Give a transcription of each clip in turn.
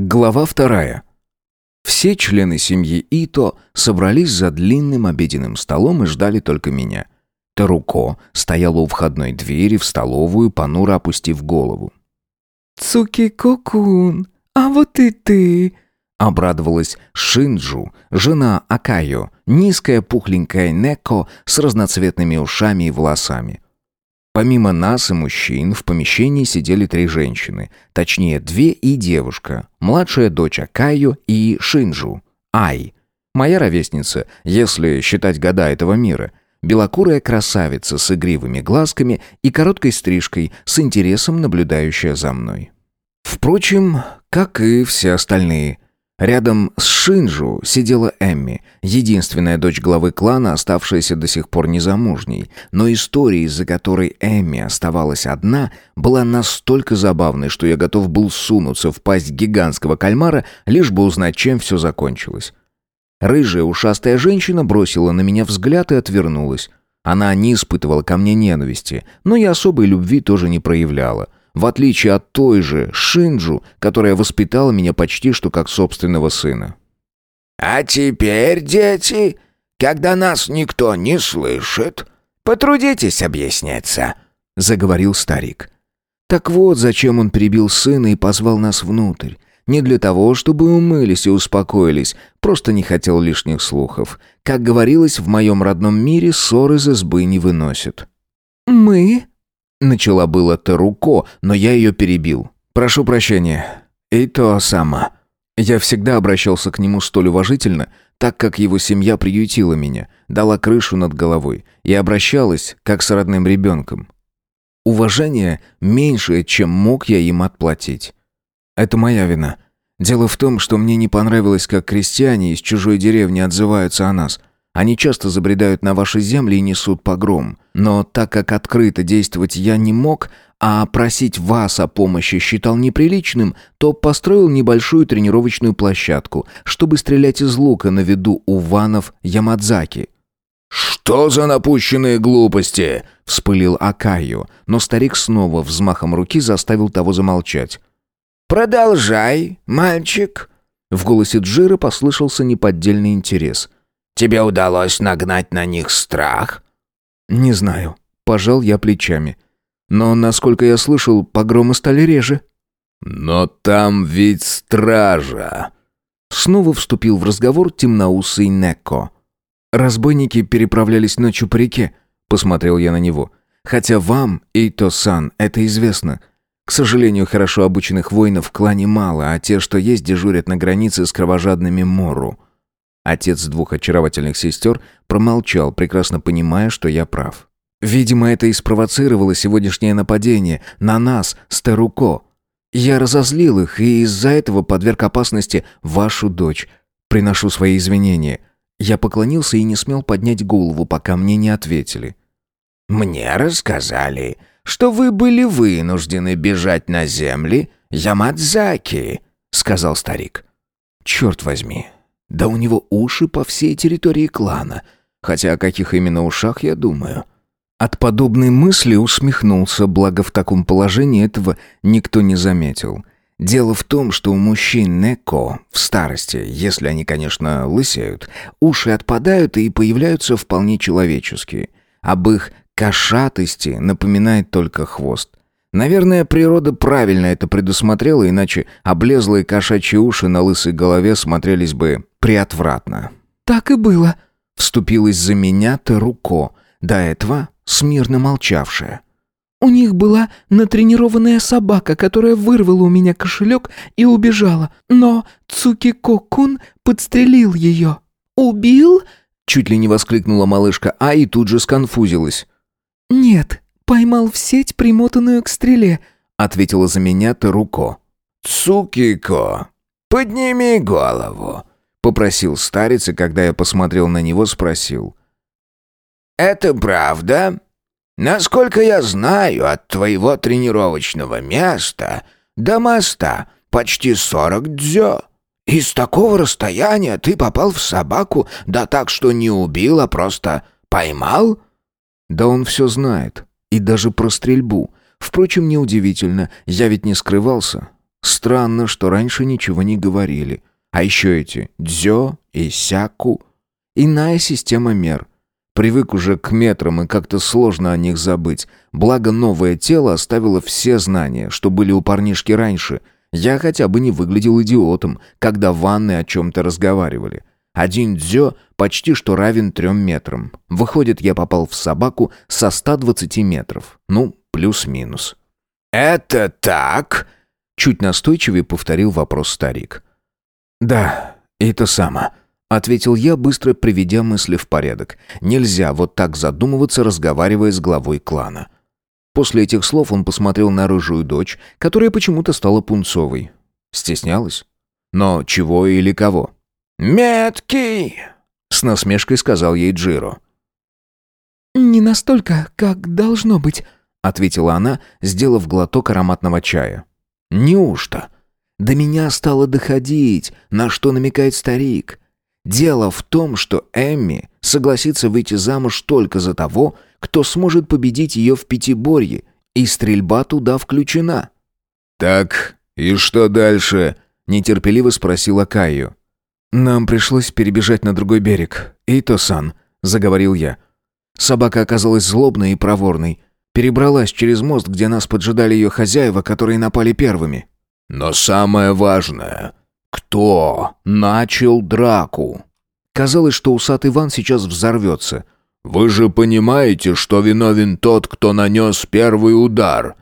Глава вторая. Все члены семьи Ито собрались за длинным обеденным столом и ждали только меня. Таруко стояла у входной двери в столовую, понуро опустив голову. «Цуки-кокун, а вот и ты!» Обрадовалась Шинджу, жена Акаю, низкая пухленькая Неко с разноцветными ушами и волосами. Помимо нас и мужчин в помещении сидели три женщины, точнее две и девушка, младшая дочь Акаю и Шинджу, Ай. Моя ровесница, если считать года этого мира, белокурая красавица с игривыми глазками и короткой стрижкой, с интересом наблюдающая за мной. Впрочем, как и все остальные – Рядом с Шинджу сидела Эмми, единственная дочь главы клана, оставшаяся до сих пор незамужней. Но история, из-за которой Эмми оставалась одна, была настолько забавной, что я готов был сунуться в пасть гигантского кальмара, лишь бы узнать, чем все закончилось. Рыжая ушастая женщина бросила на меня взгляд и отвернулась. Она не испытывала ко мне ненависти, но и особой любви тоже не проявляла — в отличие от той же Шинджу, которая воспитала меня почти что как собственного сына. «А теперь, дети, когда нас никто не слышит, потрудитесь объясняться», — заговорил старик. Так вот, зачем он прибил сына и позвал нас внутрь. Не для того, чтобы умылись и успокоились, просто не хотел лишних слухов. Как говорилось, в моем родном мире ссоры из избы не выносят. «Мы?» Начала было Теруко, но я ее перебил. «Прошу прощения. И то сама». Я всегда обращался к нему столь уважительно, так как его семья приютила меня, дала крышу над головой и обращалась, как с родным ребенком. Уважение меньшее, чем мог я им отплатить. Это моя вина. Дело в том, что мне не понравилось, как крестьяне из чужой деревни отзываются о нас. Они часто забредают на ваши земли и несут погром. Но так как открыто действовать я не мог, а просить вас о помощи считал неприличным, то построил небольшую тренировочную площадку, чтобы стрелять из лука на виду у ванов Ямадзаки. «Что за напущенные глупости?» — вспылил Акаю, но старик снова взмахом руки заставил того замолчать. «Продолжай, мальчик!» В голосе Джира послышался неподдельный интерес — Тебе удалось нагнать на них страх?» «Не знаю. Пожал я плечами. Но, насколько я слышал, погромы стали реже». «Но там ведь стража!» Снова вступил в разговор темноусый Неко. «Разбойники переправлялись ночью по реке», — посмотрел я на него. «Хотя вам, Эйто-сан, это известно. К сожалению, хорошо обученных воинов в клане мало, а те, что есть, дежурят на границе с кровожадными Мору. Отец двух очаровательных сестер промолчал, прекрасно понимая, что я прав. Видимо, это и спровоцировало сегодняшнее нападение на нас с. Я разозлил их и из-за этого подверг опасности вашу дочь. Приношу свои извинения. Я поклонился и не смел поднять голову, пока мне не ответили. «Мне рассказали, что вы были вынуждены бежать на земли Ямадзаки», — сказал старик. «Черт возьми, да у него уши по всей территории клана. Хотя о каких именно ушах я думаю. От подобной мысли усмехнулся, благо в таком положении этого никто не заметил. Дело в том, что у мужчин Неко в старости, если они, конечно, лысеют, уши отпадают и появляются вполне человеческие. Об их кошатости напоминает только хвост. Наверное, природа правильно это предусмотрела, иначе облезлые кошачьи уши на лысой голове смотрелись бы приотвратно. «Так и было», — вступилась за меня Теруко, до этого смирно молчавшая. «У них была натренированная собака, которая вырвала у меня кошелек и убежала, но Цукико-кун подстрелил ее. Убил?» Чуть ли не воскликнула малышка А и тут же сконфузилась. «Нет, поймал в сеть, примотанную к стреле», — ответила за меня Теруко. «Цукико, подними голову», — попросил старец, и когда я посмотрел на него, спросил. «Это правда? Насколько я знаю, от твоего тренировочного места до моста почти сорок дзё. Из такого расстояния ты попал в собаку, да так, что не убил, а просто поймал?» «Да он все знает. И даже про стрельбу. Впрочем, неудивительно, я ведь не скрывался. Странно, что раньше ничего не говорили. А еще эти дзё и сяку. Иная система мер. Привык уже к метрам, и как-то сложно о них забыть. Благо, новое тело оставило все знания, что были у парнишки раньше. Я хотя бы не выглядел идиотом, когда ванны о чем-то разговаривали. Один дзё почти что равен трем метрам. Выходит, я попал в собаку со 120 метров. Ну, плюс-минус. «Это так?» Чуть настойчивее повторил вопрос старик. «Да, это само», — ответил я, быстро приведя мысли в порядок. «Нельзя вот так задумываться, разговаривая с главой клана». После этих слов он посмотрел на рыжую дочь, которая почему-то стала пунцовой. Стеснялась? Но чего или кого? «Меткий!» — с насмешкой сказал ей Джиро. «Не настолько, как должно быть», — ответила она, сделав глоток ароматного чая. Неужто? До меня стало доходить, на что намекает старик. Дело в том, что Эмми согласится выйти замуж только за того, кто сможет победить ее в пятиборье, и стрельба туда включена. «Так, и что дальше?» — нетерпеливо спросила Кайо. «Нам пришлось перебежать на другой берег. Эйто-сан», — заговорил я. Собака оказалась злобной и проворной. Перебралась через мост, где нас поджидали ее хозяева, которые напали первыми. Но самое важное, кто начал драку? Казалось, что усатый Иван сейчас взорвется. Вы же понимаете, что виновен тот, кто нанес первый удар.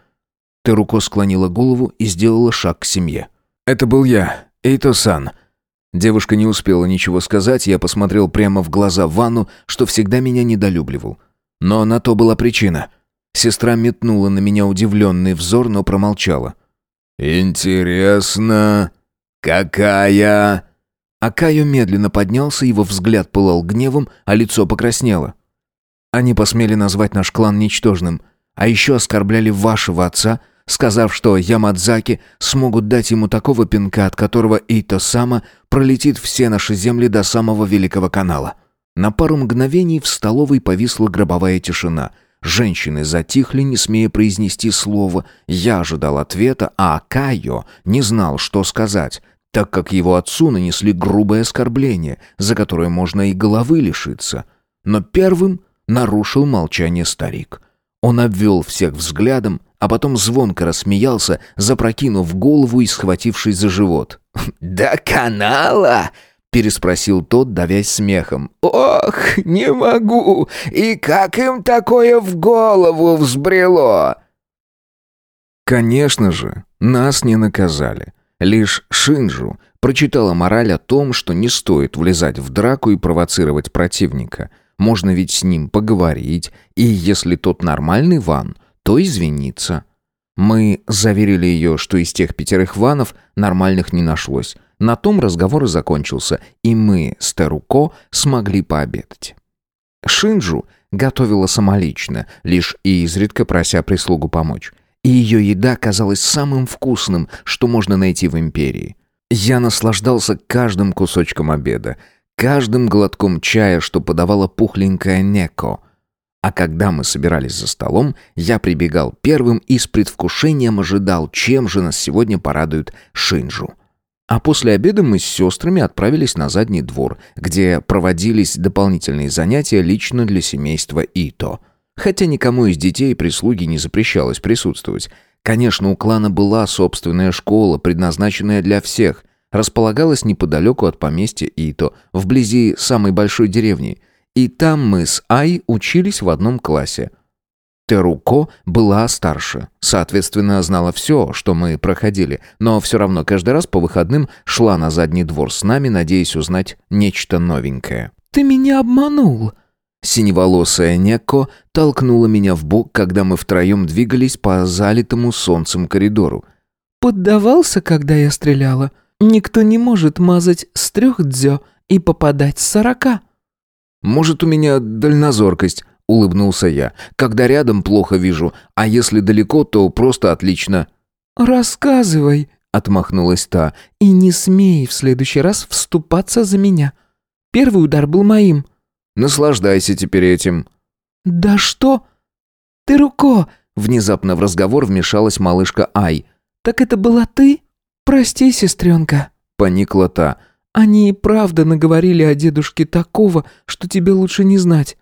Теруко склонила голову и сделала шаг к семье. Это был я, Эйто-сан. Девушка не успела ничего сказать, я посмотрел прямо в глаза Ванну, что всегда меня недолюбливал. Но на то была причина. Сестра метнула на меня удивленный взор, но промолчала. «Интересно, какая...» Акаю медленно поднялся, его взгляд пылал гневом, а лицо покраснело. «Они посмели назвать наш клан ничтожным, а еще оскорбляли вашего отца, сказав, что Ямадзаки смогут дать ему такого пинка, от которого Ито Сама пролетит все наши земли до самого Великого канала». На пару мгновений в столовой повисла гробовая тишина — Женщины затихли, не смея произнести слово. Я ожидал ответа, а Кайо не знал, что сказать, так как его отцу нанесли грубое оскорбление, за которое можно и головы лишиться. Но первым нарушил молчание старик. Он обвел всех взглядом, а потом звонко рассмеялся, запрокинув голову и схватившись за живот. «До канала!» переспросил тот, давясь смехом. «Ох, не могу! И как им такое в голову взбрело?» Конечно же, нас не наказали. Лишь Шинджу прочитала мораль о том, что не стоит влезать в драку и провоцировать противника. Можно ведь с ним поговорить, и если тот нормальный ван, то извиниться. Мы заверили ее, что из тех пятерых ванов нормальных не нашлось. На том разговор и закончился, и мы с Теруко смогли пообедать. Шинджу готовила самолично, лишь и изредка прося прислугу помочь. И ее еда казалась самым вкусным, что можно найти в империи. Я наслаждался каждым кусочком обеда, каждым глотком чая, что подавала пухленькая Неко. А когда мы собирались за столом, я прибегал первым и с предвкушением ожидал, чем же нас сегодня порадует Шинджу. А после обеда мы с сестрами отправились на задний двор, где проводились дополнительные занятия лично для семейства Ито. Хотя никому из детей и прислуги не запрещалось присутствовать. Конечно, у клана была собственная школа, предназначенная для всех. Располагалась неподалеку от поместья Ито, вблизи самой большой деревни. И там мы с Ай учились в одном классе – Теруко была старше, соответственно, знала все, что мы проходили, но все равно каждый раз по выходным шла на задний двор с нами, надеясь узнать нечто новенькое. «Ты меня обманул!» Синеволосая Неко толкнула меня в бок, когда мы втроем двигались по залитому солнцем коридору. «Поддавался, когда я стреляла? Никто не может мазать с трех дзё и попадать с сорока». «Может, у меня дальнозоркость», — улыбнулся я. «Когда рядом, плохо вижу, а если далеко, то просто отлично». «Рассказывай», — отмахнулась та, «и не смей в следующий раз вступаться за меня. Первый удар был моим». «Наслаждайся теперь этим». «Да что? Ты руко!» Внезапно в разговор вмешалась малышка Ай. «Так это была ты?» «Прости, сестренка», — поникла та. «Они и правда наговорили о дедушке такого, что тебе лучше не знать.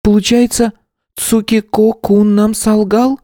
Получается, Цукико-кун нам солгал?»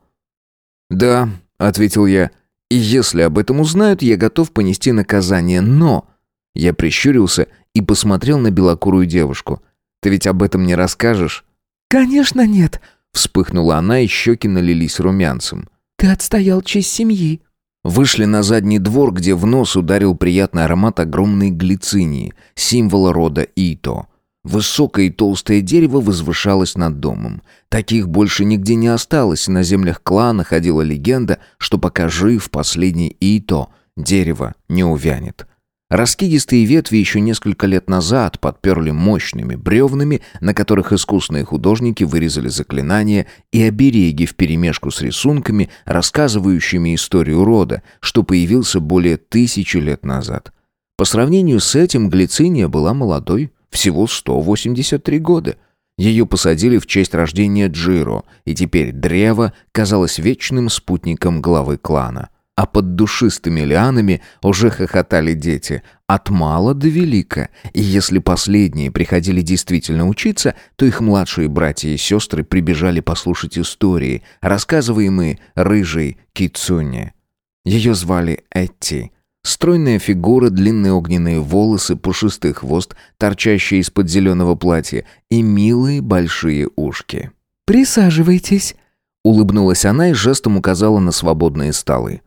«Да», — ответил я. «И если об этом узнают, я готов понести наказание, но...» Я прищурился и посмотрел на белокурую девушку. «Ты ведь об этом не расскажешь?» «Конечно нет», — вспыхнула она, и щеки налились румянцем. «Ты отстоял честь семьи». Вышли на задний двор, где в нос ударил приятный аромат огромной глицинии, символа рода Ито. Высокое и толстое дерево возвышалось над домом. Таких больше нигде не осталось, и на землях клана ходила легенда, что пока жив последний Ито, дерево не увянет. Раскидистые ветви еще несколько лет назад подперли мощными бревнами, на которых искусные художники вырезали заклинания и обереги вперемешку с рисунками, рассказывающими историю рода, что появился более тысячи лет назад. По сравнению с этим Глициния была молодой, всего 183 года. Ее посадили в честь рождения Джиро, и теперь древо казалось вечным спутником главы клана а под душистыми лианами уже хохотали дети, от мала до велика, и если последние приходили действительно учиться, то их младшие братья и сестры прибежали послушать истории, рассказываемые рыжей Кицуне. Ее звали Этти. Стройная фигура, длинные огненные волосы, пушистый хвост, торчащий из-под зеленого платья, и милые большие ушки. «Присаживайтесь», — улыбнулась она и жестом указала на свободные столы.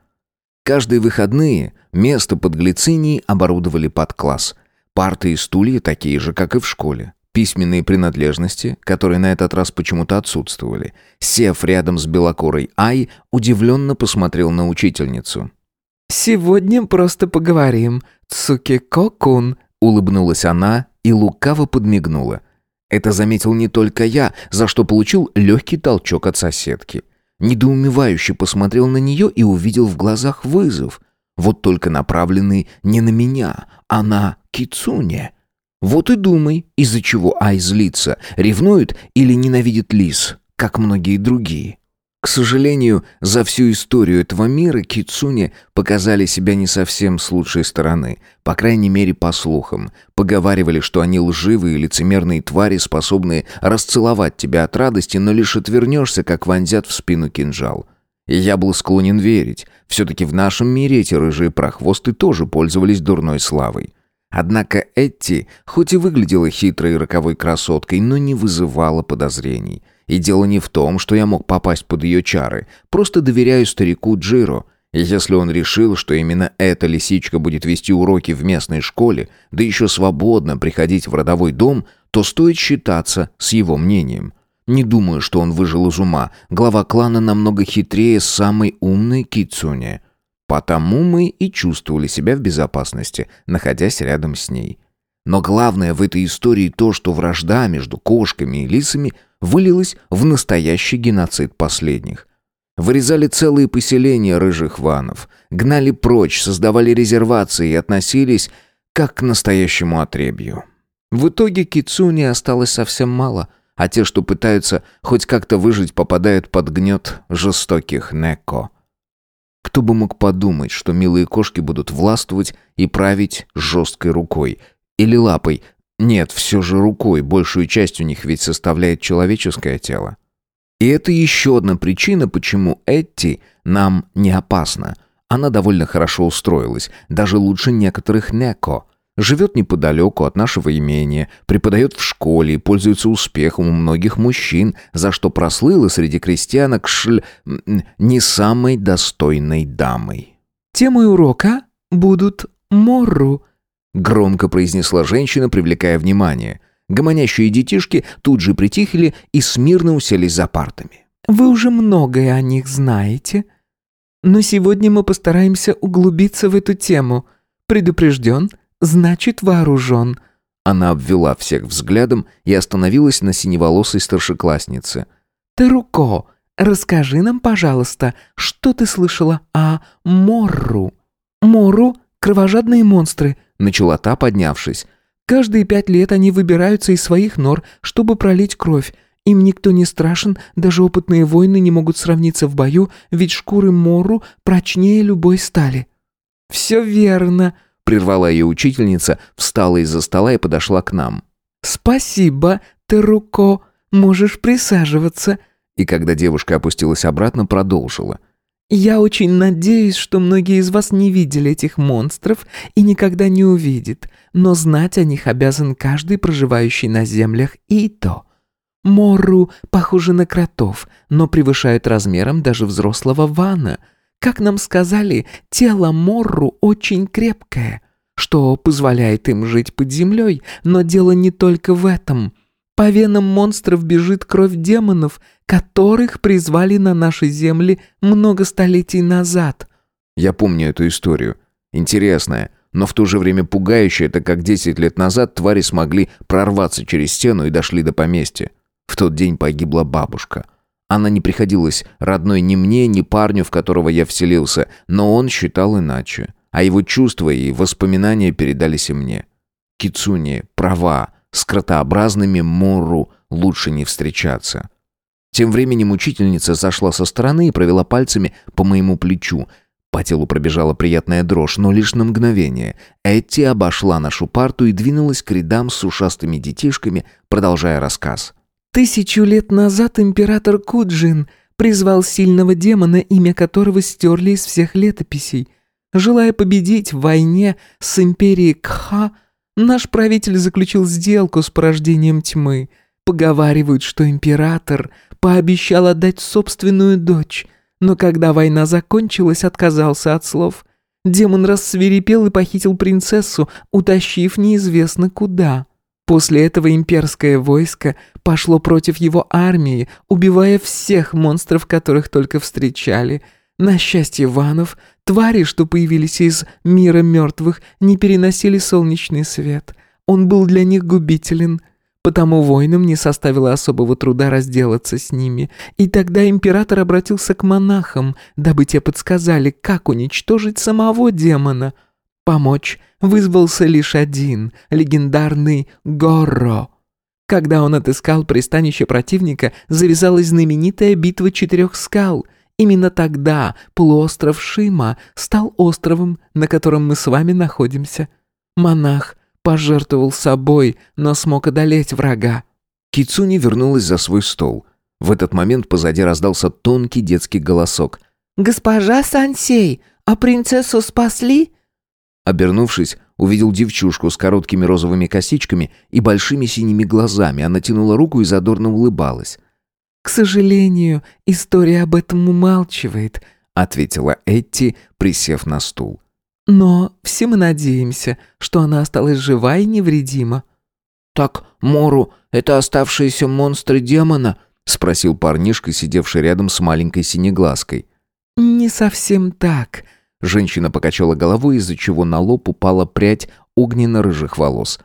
Каждые выходные место под глицинией оборудовали под класс. Парты и стулья такие же, как и в школе. Письменные принадлежности, которые на этот раз почему-то отсутствовали. Сев рядом с белокорой Ай, удивленно посмотрел на учительницу. «Сегодня просто поговорим, Цукико-кун», — улыбнулась она и лукаво подмигнула. Это заметил не только я, за что получил легкий толчок от соседки. Недоумевающе посмотрел на нее и увидел в глазах вызов. Вот только направленный не на меня, а на Кицуне. Вот и думай, из-за чего Ай злится, ревнует или ненавидит Лис, как многие другие. К сожалению, за всю историю этого мира Кицуне показали себя не совсем с лучшей стороны, по крайней мере по слухам. Поговаривали, что они лживые и лицемерные твари, способные расцеловать тебя от радости, но лишь отвернешься, как вонзят в спину кинжал. И я был склонен верить. Все-таки в нашем мире эти рыжие прохвосты тоже пользовались дурной славой. Однако Этти, хоть и выглядела хитрой и роковой красоткой, но не вызывала подозрений – и дело не в том, что я мог попасть под ее чары. Просто доверяю старику Джиро. И если он решил, что именно эта лисичка будет вести уроки в местной школе, да еще свободно приходить в родовой дом, то стоит считаться с его мнением. Не думаю, что он выжил из ума. Глава клана намного хитрее самой умной Кицуне. Потому мы и чувствовали себя в безопасности, находясь рядом с ней. Но главное в этой истории то, что вражда между кошками и лисами вылилась в настоящий геноцид последних. Вырезали целые поселения рыжих ванов, гнали прочь, создавали резервации и относились как к настоящему отребью. В итоге кицуни осталось совсем мало, а те, что пытаются хоть как-то выжить, попадают под гнет жестоких неко. Кто бы мог подумать, что милые кошки будут властвовать и править жесткой рукой – или лапой. Нет, все же рукой, большую часть у них ведь составляет человеческое тело. И это еще одна причина, почему Этти нам не опасна. Она довольно хорошо устроилась, даже лучше некоторых Неко. Живет неподалеку от нашего имения, преподает в школе и пользуется успехом у многих мужчин, за что прослыла среди крестьянок шль... не самой достойной дамой. Темой урока будут Морру, Громко произнесла женщина, привлекая внимание. Гомонящие детишки тут же притихли и смирно уселись за партами. «Вы уже многое о них знаете, но сегодня мы постараемся углубиться в эту тему. Предупрежден, значит вооружен». Она обвела всех взглядом и остановилась на синеволосой старшекласснице. «Таруко, расскажи нам, пожалуйста, что ты слышала о Морру?» «Морру — кровожадные монстры», начала та, поднявшись. «Каждые пять лет они выбираются из своих нор, чтобы пролить кровь. Им никто не страшен, даже опытные воины не могут сравниться в бою, ведь шкуры Мору прочнее любой стали». все верно», — прервала ее учительница, встала из-за стола и подошла к нам. «Спасибо, Теруко, можешь присаживаться». И когда девушка опустилась обратно, продолжила. «Я очень надеюсь, что многие из вас не видели этих монстров и никогда не увидят, но знать о них обязан каждый проживающий на землях Ито. Морру похожи на кротов, но превышают размером даже взрослого вана. Как нам сказали, тело Морру очень крепкое, что позволяет им жить под землей, но дело не только в этом. По венам монстров бежит кровь демонов, которых призвали на наши земли много столетий назад. Я помню эту историю. Интересная, но в то же время пугающая, это как 10 лет назад твари смогли прорваться через стену и дошли до поместья. В тот день погибла бабушка. Она не приходилась родной ни мне, ни парню, в которого я вселился, но он считал иначе. А его чувства и воспоминания передались и мне. Кицуни права, с кротообразными Мору лучше не встречаться. Тем временем учительница зашла со стороны и провела пальцами по моему плечу. По телу пробежала приятная дрожь, но лишь на мгновение. Этти обошла нашу парту и двинулась к рядам с ушастыми детишками, продолжая рассказ. Тысячу лет назад император Куджин призвал сильного демона, имя которого стерли из всех летописей. Желая победить в войне с империей Кха, наш правитель заключил сделку с порождением тьмы. Поговаривают, что император пообещал отдать собственную дочь, но когда война закончилась, отказался от слов. Демон рассверепел и похитил принцессу, утащив неизвестно куда. После этого имперское войско пошло против его армии, убивая всех монстров, которых только встречали. На счастье ванов, твари, что появились из мира мертвых, не переносили солнечный свет. Он был для них губителен, потому воинам не составило особого труда разделаться с ними. И тогда император обратился к монахам, дабы те подсказали, как уничтожить самого демона — Помочь вызвался лишь один, легендарный Горро. Когда он отыскал пристанище противника, завязалась знаменитая битва четырех скал. Именно тогда полуостров Шима стал островом, на котором мы с вами находимся. Монах пожертвовал собой, но смог одолеть врага. Кицуни вернулась за свой стол. В этот момент позади раздался тонкий детский голосок. «Госпожа Сансей, а принцессу спасли?» Обернувшись, увидел девчушку с короткими розовыми косичками и большими синими глазами. Она тянула руку и задорно улыбалась. «К сожалению, история об этом умалчивает», — ответила Этти, присев на стул. «Но все мы надеемся, что она осталась жива и невредима». «Так, Мору, это оставшиеся монстры демона?» — спросил парнишка, сидевший рядом с маленькой синеглазкой. «Не совсем так», Женщина покачала головой, из-за чего на лоб упала прядь огненно-рыжих волос.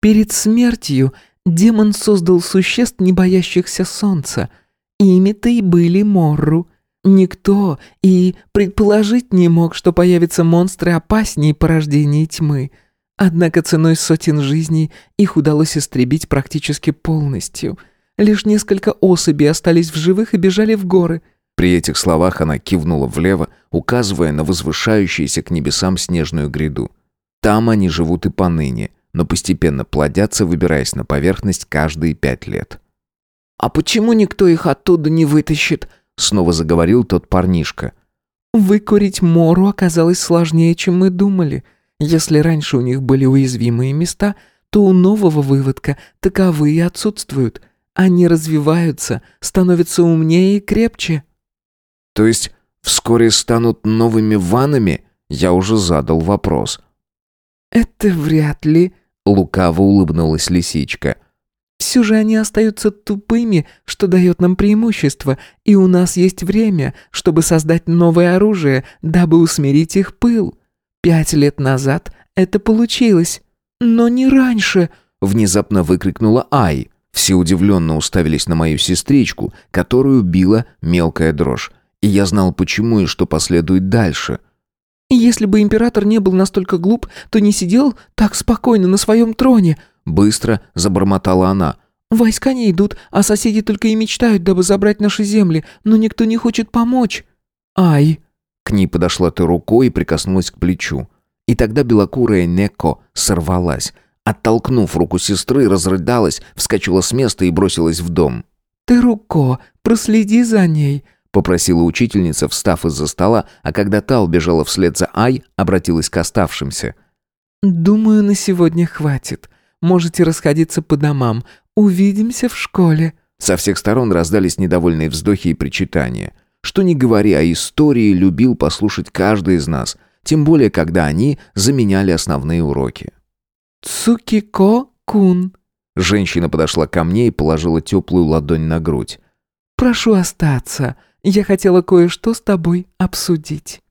«Перед смертью демон создал существ, не боящихся солнца. Ими-то и были Морру. Никто и предположить не мог, что появятся монстры опаснее порождения тьмы. Однако ценой сотен жизней их удалось истребить практически полностью. Лишь несколько особей остались в живых и бежали в горы». При этих словах она кивнула влево, указывая на возвышающуюся к небесам снежную гряду. Там они живут и поныне, но постепенно плодятся, выбираясь на поверхность каждые пять лет. «А почему никто их оттуда не вытащит?» Снова заговорил тот парнишка. «Выкурить Мору оказалось сложнее, чем мы думали. Если раньше у них были уязвимые места, то у нового выводка таковые отсутствуют. Они развиваются, становятся умнее и крепче». То есть вскоре станут новыми ванами? Я уже задал вопрос. Это вряд ли, лукаво улыбнулась лисичка. Все же они остаются тупыми, что дает нам преимущество, и у нас есть время, чтобы создать новое оружие, дабы усмирить их пыл. Пять лет назад это получилось, но не раньше, внезапно выкрикнула Ай. Все удивленно уставились на мою сестричку, которую била мелкая дрожь и я знал почему и что последует дальше. «Если бы император не был настолько глуп, то не сидел так спокойно на своем троне», — быстро забормотала она. «Войска не идут, а соседи только и мечтают, дабы забрать наши земли, но никто не хочет помочь». «Ай, К ней подошла ты рукой и прикоснулась к плечу. И тогда белокурая Неко сорвалась. Оттолкнув руку сестры, разрыдалась, вскочила с места и бросилась в дом. «Ты, Руко, проследи за ней», — попросила учительница, встав из-за стола, а когда та убежала вслед за Ай, обратилась к оставшимся. «Думаю, на сегодня хватит. Можете расходиться по домам. Увидимся в школе». Со всех сторон раздались недовольные вздохи и причитания. Что ни говори, а истории любил послушать каждый из нас, тем более, когда они заменяли основные уроки. «Цукико-кун», Женщина подошла ко мне и положила теплую ладонь на грудь. «Прошу остаться. Я хотела кое-что с тобой обсудить».